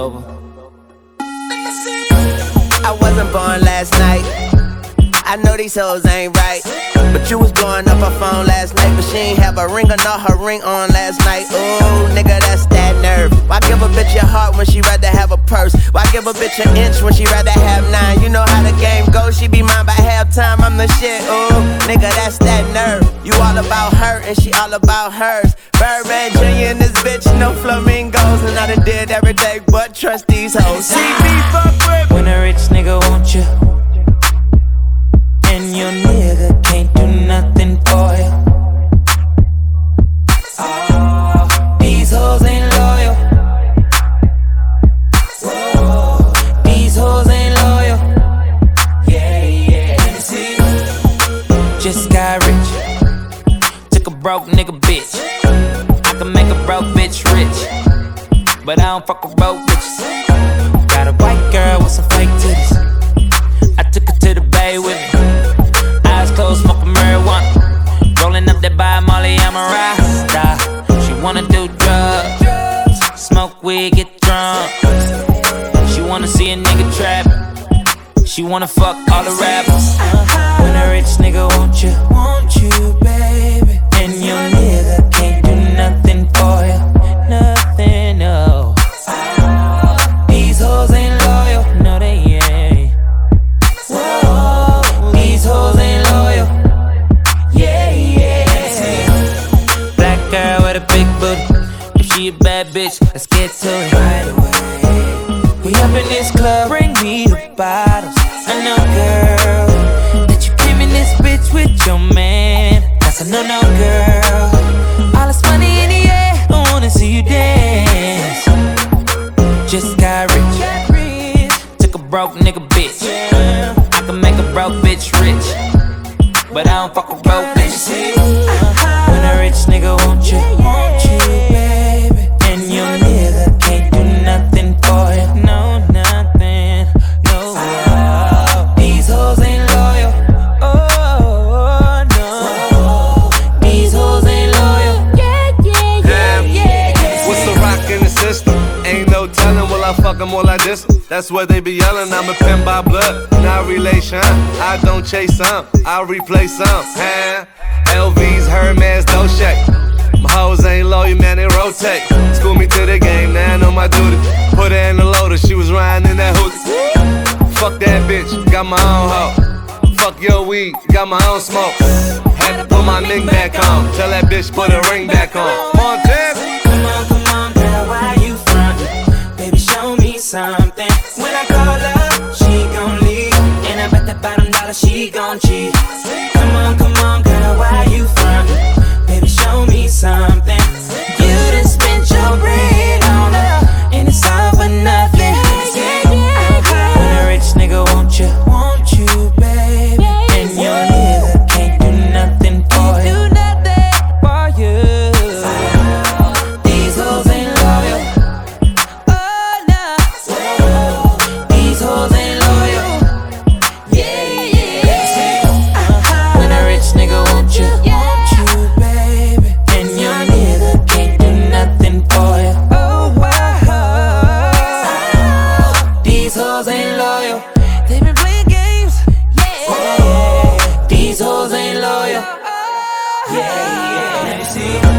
over. I wasn't born last night. I know these hoes ain't right. But you was blowing up her phone last night. But she ain't have a ring or not her ring on last night. Ooh, nigga, that's that nerve. Why give a bitch your heart when she rather have a purse? Why give a bitch an inch when she rather have nine? You know how the game goes. She be mine by halftime. I'm the shit. Ooh, nigga, that's that nerve. You all about her and she all about hers. Birdman Jr. and this bitch, no flamingos. And I done did every day but trust these hoes. See me fuck with When a rich nigga want you, broke nigga bitch. I can make a broke bitch rich. But I don't fuck with broke bitches. Got a white girl with some fake titties. I took her to the bay with me. Eyes closed, smoking marijuana. Rolling up that by Molly, I'm a rasta. She wanna do drugs, smoke weed, get drunk. She wanna see a nigga trap. She wanna fuck all the rappers. Uh-huh. When a rich nigga want you, want you, baby. With a big booty. If she a bad bitch, let's get to it right away. We up in this club, bring me the bottles. I know, girl, that you came in this bitch with your man. That's a no, no, girl. All this money in the air, I wanna see you dance. Just got rich. Took a broke nigga bitch. I can make a broke bitch rich. But I don't fuck with broke bitches. When a rich nigga want you, want you, Ain't will I fuck 'em or I diss 'em? That's what they be yelling. I'm a pin by blood, not relation. I don't chase some, I replace some. Huh? LV's, Hermes, Dolce. My hoes ain't loyal, man, they rotate. School me to the game, now I know my duty. Put her in the loader, she was riding in that hoodie. Fuck that bitch, got my own hoe. Fuck your weed, got my own smoke. Had to put my mink back on. Tell that bitch put her ring back on. yeah, yeah. Let me see.